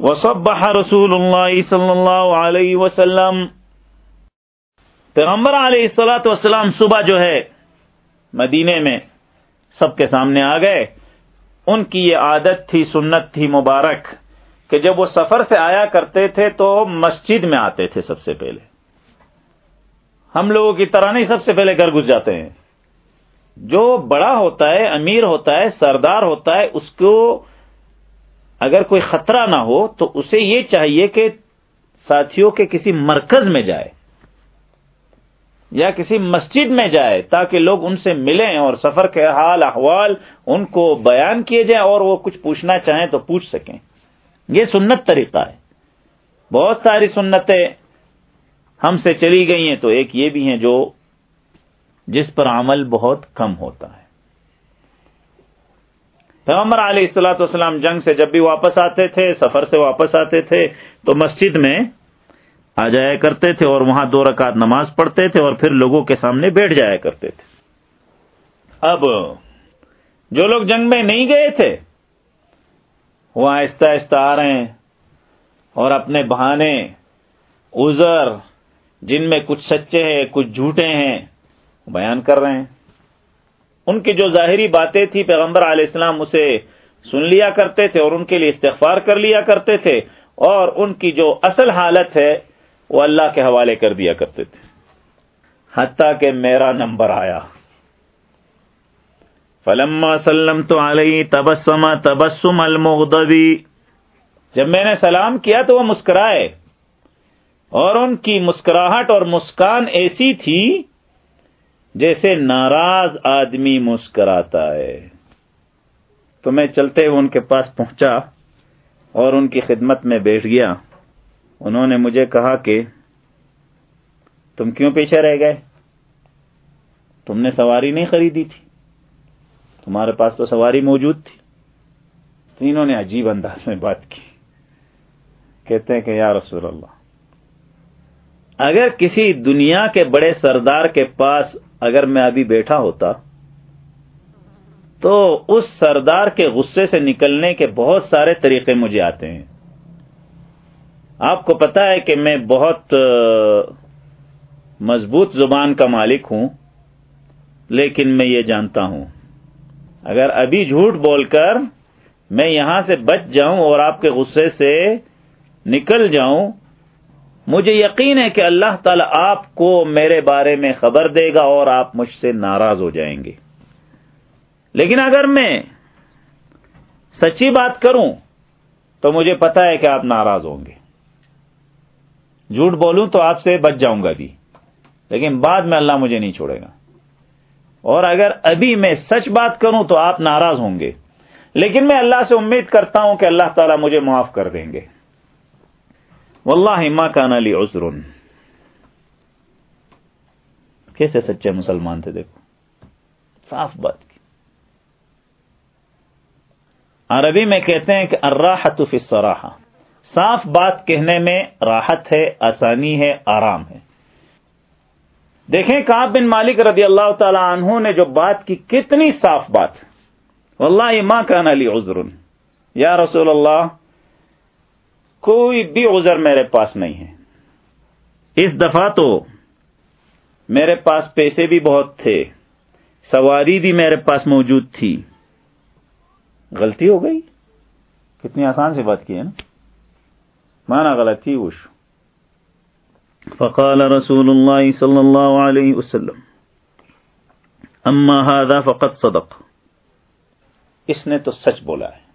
وصبح رسول اللہ صلی اللہ علیہ وسلم. پیغمبر علیہ السلاۃ والسلام صبح جو ہے مدینے میں سب کے سامنے آ گئے. ان کی یہ عادت تھی، سنت تھی مبارک کہ جب وہ سفر سے آیا کرتے تھے تو مسجد میں آتے تھے سب سے پہلے۔ ہم لوگوں کی طرح نہیں، سب سے پہلے گھر گھس جاتے ہیں۔ جو بڑا ہوتا ہے، امیر ہوتا ہے، سردار ہوتا ہے، اس کو اگر کوئی خطرہ نہ ہو تو اسے یہ چاہیے کہ ساتھیوں کے کسی مرکز میں جائے یا کسی مسجد میں جائے تاکہ لوگ ان سے ملیں اور سفر کے حال احوال ان کو بیان کیے جائیں اور وہ کچھ پوچھنا چاہیں تو پوچھ سکیں۔ یہ سنت طریقہ ہے۔ بہت ساری سنتیں ہم سے چلی گئی ہیں تو ایک یہ بھی ہیں جو جس پر عمل بہت کم ہوتا ہے۔ پیغمبر علیہ السلاۃ والسلام جنگ سے جب بھی واپس آتے تھے، سفر سے واپس آتے تھے، تو مسجد میں آ جایا کرتے تھے اور وہاں دو رکعت نماز پڑھتے تھے اور پھر لوگوں کے سامنے بیٹھ جایا کرتے تھے۔ اب جو لوگ جنگ میں نہیں گئے تھے، وہ آہستہ آہستہ آ رہے ہیں اور اپنے بہانے ازر جن میں کچھ سچے ہیں، کچھ جھوٹے ہیں، بیان کر رہے ہیں۔ ان کی جو ظاہری باتیں تھی پیغمبر علیہ السلام اسے سن لیا کرتے تھے اور ان کے لیے استغفار کر لیا کرتے تھے اور ان کی جو اصل حالت ہے، وہ اللہ کے حوالے کر دیا کرتے تھے۔ حتیٰ کہ میرا نمبر آیا۔ فلما سلم تو علیہ تبسم تبسم المغدبی جب میں نے سلام کیا تو وہ مسکرائے۔ اور ان کی مسکراہٹ اور مسکان ایسی تھی جیسے ناراض آدمی مسکراتا ہے۔ تو میں چلتے ہوئے ان کے پاس پہنچا اور ان کی خدمت میں بیٹھ گیا۔ انہوں نے مجھے کہا کہ تم کیوں پیچھے رہ گئے؟ تم نے سواری نہیں خریدی تھی۔ تمہارے پاس تو سواری موجود تھی۔ تینوں نے عجیب انداز میں بات کی۔ کہتے ہیں کہ یا رسول اللہ اگر کسی دنیا کے بڑے سردار کے پاس اگر میں ابھی بیٹھا ہوتا تو اس سردار کے غصے سے نکلنے کے بہت سارے طریقے مجھے آتے ہیں۔ آپ کو پتا ہے کہ میں بہت مضبوط زبان کا مالک ہوں، لیکن میں یہ جانتا ہوں۔ اگر ابھی جھوٹ بول کر میں یہاں سے بچ جاؤں اور آپ کے غصے سے نکل جاؤں مجھے یقین ہے کہ اللہ تعالی آپ کو میرے بارے میں خبر دے گا اور آپ مجھ سے ناراض ہو جائیں گے۔ لیکن اگر میں سچی بات کروں تو مجھے پتا ہے کہ آپ ناراض ہوں گے۔ جھوٹ بولوں تو آپ سے بچ جاؤں گا بھی، لیکن بعد میں اللہ مجھے نہیں چھوڑے گا۔ اور اگر ابھی میں سچ بات کروں تو آپ ناراض ہوں گے۔ لیکن میں اللہ سے امید کرتا ہوں کہ اللہ تعالیٰ مجھے معاف کر دیں گے۔ واللہ ما کان علی عذر کیسے سچے مسلمان تھے دیکھو. صاف بات کی. عربی میں کہتے ہیں کہ الراحت فی الصراحہ. صاف بات کہنے میں راحت ہے، آسانی ہے، آرام ہے. دیکھیں کاب بن مالک رضی اللہ تعالی عنہ نے جو بات کی، کتنی صاف بات. واللہ ما کان علی عذر یا رسول اللہ کوئی بھی عذر میرے پاس نہیں ہے۔ اس دفعہ تو میرے پاس پیسے بھی بہت تھے، سواری بھی میرے پاس موجود تھی۔ غلطی ہو گئی؟ کتنی آسان سے بات کی ہے نا۔ مانا غلط تھی وش فقال رسول اللہ صلی اللہ علیہ وسلم، اما هذا فقط صدق۔ اس نے تو سچ بولا ہے۔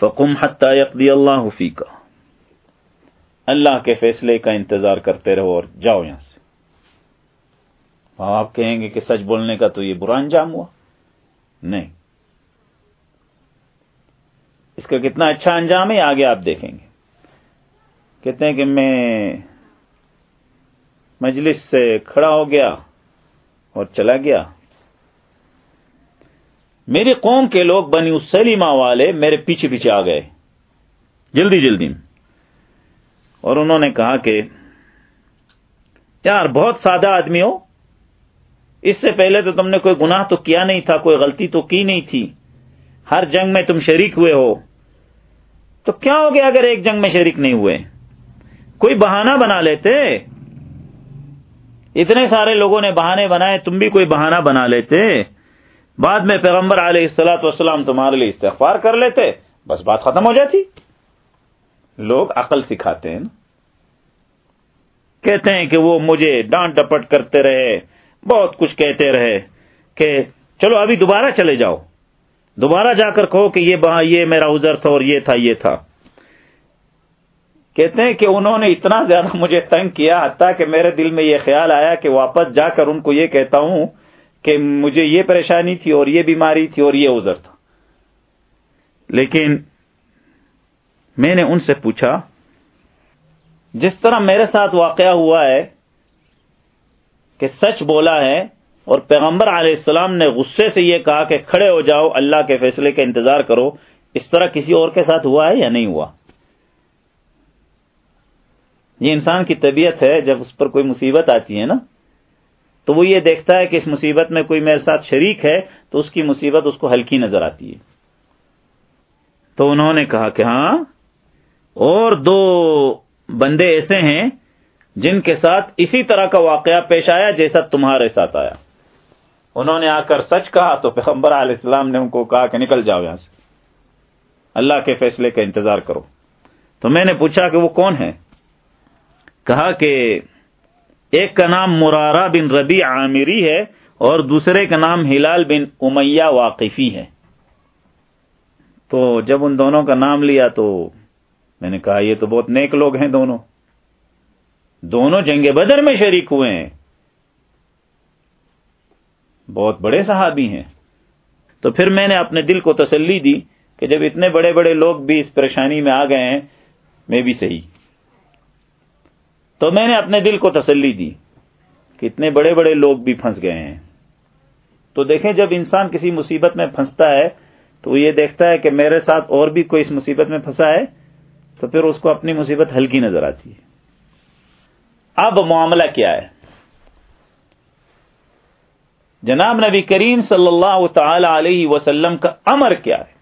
فقم حتى يقضي اللہ فيك۔ اللہ کے فیصلے کا انتظار کرتے رہو اور جاؤ یہاں سے۔ آپ کہیں گے کہ سچ بولنے کا تو یہ برا انجام ہوا۔ نہیں۔ اس کا کتنا اچھا انجام ہے، آگے آپ دیکھیں گے۔ کہتے ہیں کہ میں مجلس سے کھڑا ہو گیا اور چلا گیا۔ میری قوم کے لوگ بنی سلیمہ والے میرے پیچھے پیچھے آ گئے۔ جلدی جلدی۔ اور انہوں نے کہا کہ، یار، بہت سادہ آدمی ہو۔ اس سے پہلے تو تم نے کوئی گناہ تو کیا نہیں تھا، کوئی غلطی تو کی نہیں تھی۔ ہر جنگ میں تم شریک ہوئے ہو۔ تو کیا ہو گیا اگر ایک جنگ میں شریک نہیں ہوئے؟ کوئی بہانہ بنا لیتے؟ اتنے سارے لوگوں نے بہانے بنائے، تم بھی کوئی بہانہ بنا لیتے؟ بعد میں پیغمبر علیہ السلاۃ وسلام تمہارے لیے استغفار کر لیتے، بس بات ختم ہو جاتی۔ لوگ عقل سکھاتے ہیں نا۔ کہتے ہیں کہ وہ مجھے ڈانٹ ڈپٹ کرتے رہے، بہت کچھ کہتے رہے کہ چلو ابھی دوبارہ چلے جاؤ۔ دوبارہ جا کر کہو کہ یہ یہ میرا ازر تھا اور یہ تھا یہ تھا۔ کہتے ہیں کہ انہوں نے اتنا زیادہ مجھے تنگ کیا، حتیٰ کہ میرے دل میں یہ خیال آیا کہ واپس جا کر ان کو یہ کہتا ہوں کہ مجھے یہ پریشانی تھی اور یہ بیماری تھی اور یہ ازر تھا۔ لیکن میں نے ان سے پوچھا، جس طرح میرے ساتھ واقعہ ہوا ہے کہ سچ بولا ہے اور پیغمبر علیہ السلام نے غصے سے یہ کہا کہ کھڑے ہو جاؤ، اللہ کے فیصلے کا انتظار کرو، اس طرح کسی اور کے ساتھ ہوا ہے یا نہیں ہوا؟ یہ انسان کی طبیعت ہے، جب اس پر کوئی مصیبت آتی ہے نا تو وہ یہ دیکھتا ہے کہ اس مصیبت میں کوئی میرے ساتھ شریک ہے تو اس کی مصیبت اس کو ہلکی نظر آتی ہے۔ تو انہوں نے کہا کہ ہاں اور دو بندے ایسے ہیں جن کے ساتھ اسی طرح کا واقعہ پیش آیا جیسا تمہارے ساتھ آیا۔ انہوں نے آ کر سچ کہا تو پیغمبر علیہ السلام نے ان کو کہا کہ نکل جاؤ یہاں سے۔ اللہ کے فیصلے کا انتظار کرو۔ تو میں نے پوچھا کہ وہ کون ہے؟ کہا کہ ایک کا نام مرارا بن ربی عامری ہے اور دوسرے کا نام ہلال بن امیہ واقفی ہے۔ تو جب ان دونوں کا نام لیا تو میں نے کہا یہ تو بہت نیک لوگ ہیں دونوں۔ دونوں جنگ بدر میں شریک ہوئے ہیں۔ بہت بڑے صحابی ہیں۔ تو پھر میں نے اپنے دل کو تسلی دی کہ جب اتنے بڑے بڑے لوگ بھی اس پریشانی میں آ گئے ہیں، میں بھی صحیح۔ تو میں نے اپنے دل کو تسلی دی کہ اتنے بڑے بڑے لوگ بھی پھنس گئے ہیں۔ تو دیکھیں جب انسان کسی مصیبت میں پھنستا ہے تو وہ یہ دیکھتا ہے کہ میرے ساتھ اور بھی کوئی اس مصیبت میں پھنسا ہے تو پھر اس کو اپنی مصیبت ہلکی نظر آتی ہے۔ اب معاملہ کیا ہے؟ جناب نبی کریم صلی اللہ تعالی علیہ وسلم کا امر کیا ہے؟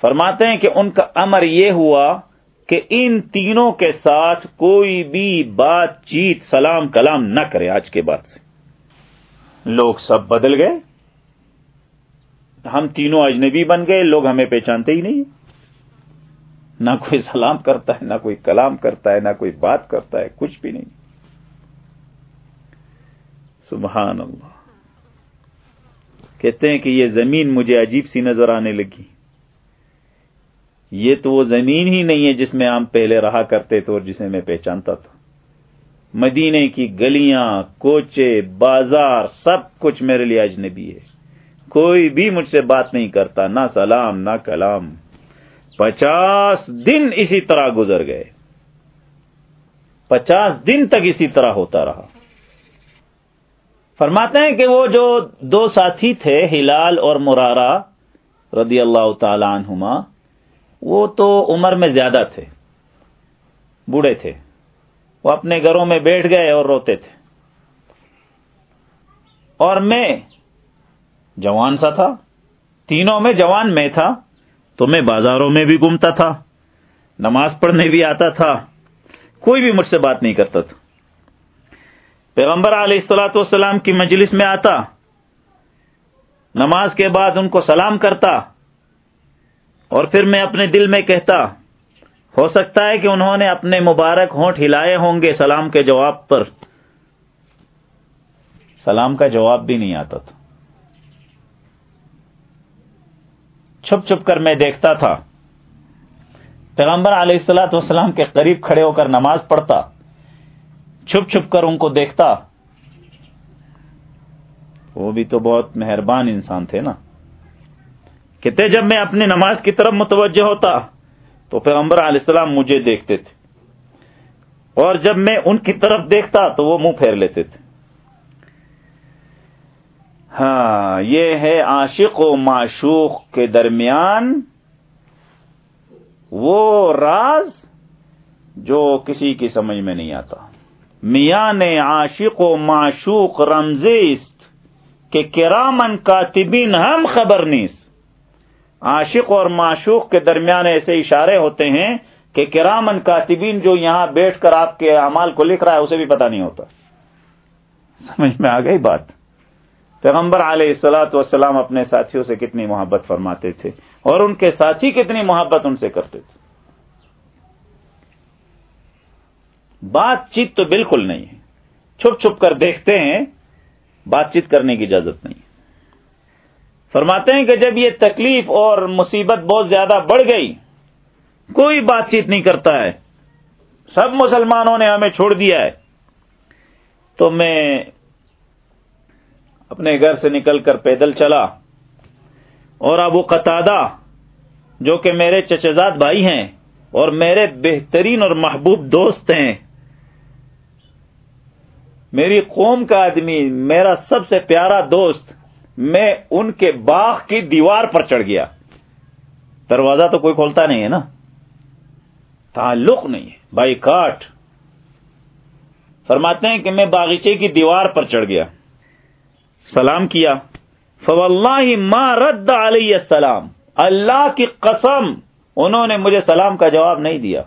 فرماتے ہیں کہ ان کا امر یہ ہوا کہ ان تینوں کے ساتھ کوئی بھی بات چیت، سلام، کلام نہ کرے آج کے بعد سے۔ لوگ سب بدل گئے۔ ہم تینوں اجنبی بن گئے، لوگ ہمیں پہچانتے ہی نہیں۔ نہ کوئی سلام کرتا ہے، نہ کوئی کلام کرتا ہے، نہ کوئی بات کرتا ہے، کچھ بھی نہیں۔ سبحان اللہ۔ کہتے ہیں کہ یہ زمین مجھے عجیب سی نظر آنے لگی۔ یہ تو وہ زمین ہی نہیں ہے جس میں ہم پہلے رہا کرتے تھے اور جسے میں پہچانتا تھا۔ مدینے کی گلیاں، کوچے، بازار، سب کچھ میرے لیے اجنبی ہے۔ کوئی بھی مجھ سے بات نہیں کرتا، نہ سلام، نہ کلام۔ پچاس دن اسی طرح گزر گئے۔ پچاس دن تک اسی طرح ہوتا رہا۔ فرماتے ہیں کہ وہ جو دو ساتھی تھے، ہلال اور مرارا رضی اللہ تعالی عنہما وہ تو عمر میں زیادہ تھے۔ بوڑھے تھے۔ وہ اپنے گھروں میں بیٹھ گئے اور روتے تھے۔ اور میں جوان سا تھا۔ تینوں میں جوان میں تھا۔ تو میں بازاروں میں بھی گھومتا تھا۔ نماز پڑھنے بھی آتا تھا۔ کوئی بھی مجھ سے بات نہیں کرتا تھا۔ پیغمبر علیہ السلاۃ والسلام کی مجلس میں آتا۔ نماز کے بعد ان کو سلام کرتا۔ اور پھر میں اپنے دل میں کہتا، ہو سکتا ہے کہ انہوں نے اپنے مبارک ہونٹ ہلائے ہوں گے سلام کے جواب پر۔ سلام کا جواب بھی نہیں آتا تھا۔ چھپ چھپ کر میں دیکھتا تھا۔ پیغمبر علیہ السلاۃ والسلام کے قریب کھڑے ہو کر نماز پڑھتا۔ چھپ چھپ کر ان کو دیکھتا۔ وہ بھی تو بہت مہربان انسان تھے نا۔ کہتے جب میں اپنی نماز کی طرف متوجہ ہوتا تو پیغمبر علیہ السلام مجھے دیکھتے تھے۔ اور جب میں ان کی طرف دیکھتا تو وہ منہ پھیر لیتے تھے۔ ہاں یہ ہے عاشق و معشوق کے درمیان وہ راز جو کسی کی سمجھ میں نہیں آتا۔ میاں نے عاشق و معشوق رمزیست کہ کرامن کاتبین، ہم خبر نیس عاشق اور معشوق کے درمیان ایسے اشارے ہوتے ہیں کہ کرامن کاتبین جو یہاں بیٹھ کر آپ کے اعمال کو لکھ رہا ہے، اسے بھی پتا نہیں ہوتا۔ سمجھ میں آ گئی بات؟ پیغمبر علیہ السلاۃ والسلام اپنے ساتھیوں سے کتنی محبت فرماتے تھے اور ان کے ساتھی کتنی محبت ان سے کرتے تھے۔ بات چیت تو بالکل نہیں ہے۔ چھپ چھپ کر دیکھتے ہیں، بات چیت کرنے کی اجازت نہیں فرماتے ہیں کہ جب یہ تکلیف اور مصیبت بہت زیادہ بڑھ گئی، کوئی بات چیت نہیں کرتا ہے۔ سب مسلمانوں نے ہمیں چھوڑ دیا ہے۔ تو میں اپنے گھر سے نکل کر پیدل چلا اور ابو قطادہ، جو کہ میرے چچزاد بھائی ہیں اور میرے بہترین اور محبوب دوست ہیں، میری قوم کا آدمی، میرا سب سے پیارا دوست میں ان کے باغ کی دیوار پر چڑھ گیا۔ دروازہ تو کوئی کھولتا نہیں ہے نا۔ تعلق نہیں ہے۔ Boycott. فرماتے ہیں کہ میں باغیچے کی دیوار پر چڑھ گیا۔ سلام کیا۔ فواللہ ما رد علیہ السلام۔ اللہ کی قسم انہوں نے مجھے سلام کا جواب نہیں دیا۔